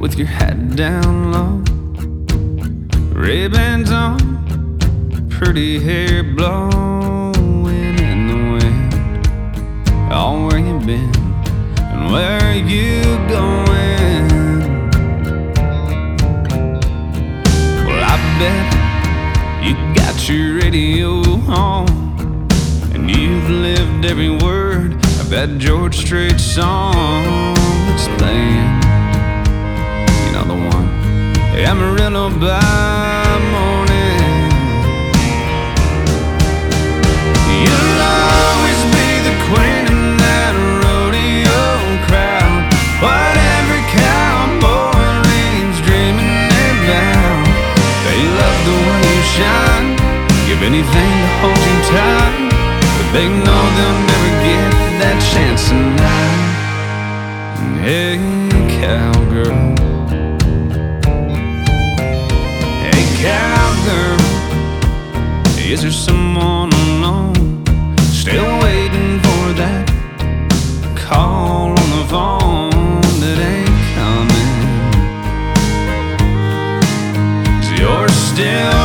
with your hat down low, Ray-Bans on, pretty hair blowing in the wind. Oh, where you been and where are you going? Well, I bet you got your radio on and you've lived every word of that George Strait song that's playing. The one, Amarillo by morning. You'll always be the queen in that rodeo crowd. What every cowboy leaves dreaming about. They love the way you shine, give anything to hold you tight. But they know they'll never get that chance tonight. Hey, cowgirl. Cowgirl. Is there someone alone still waiting for that call on the phone that ain't coming? you're still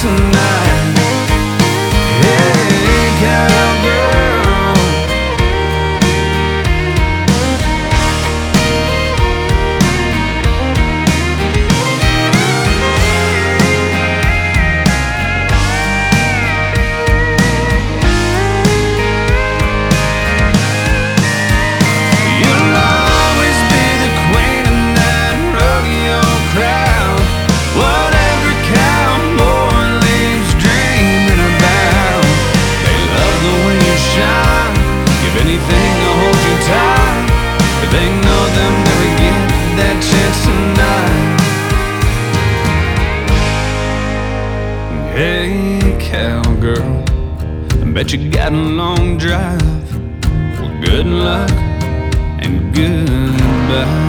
tonight. Hey, Never get that chance tonight. Hey, cowgirl, I bet you got a long drive. Well, good luck and goodbye.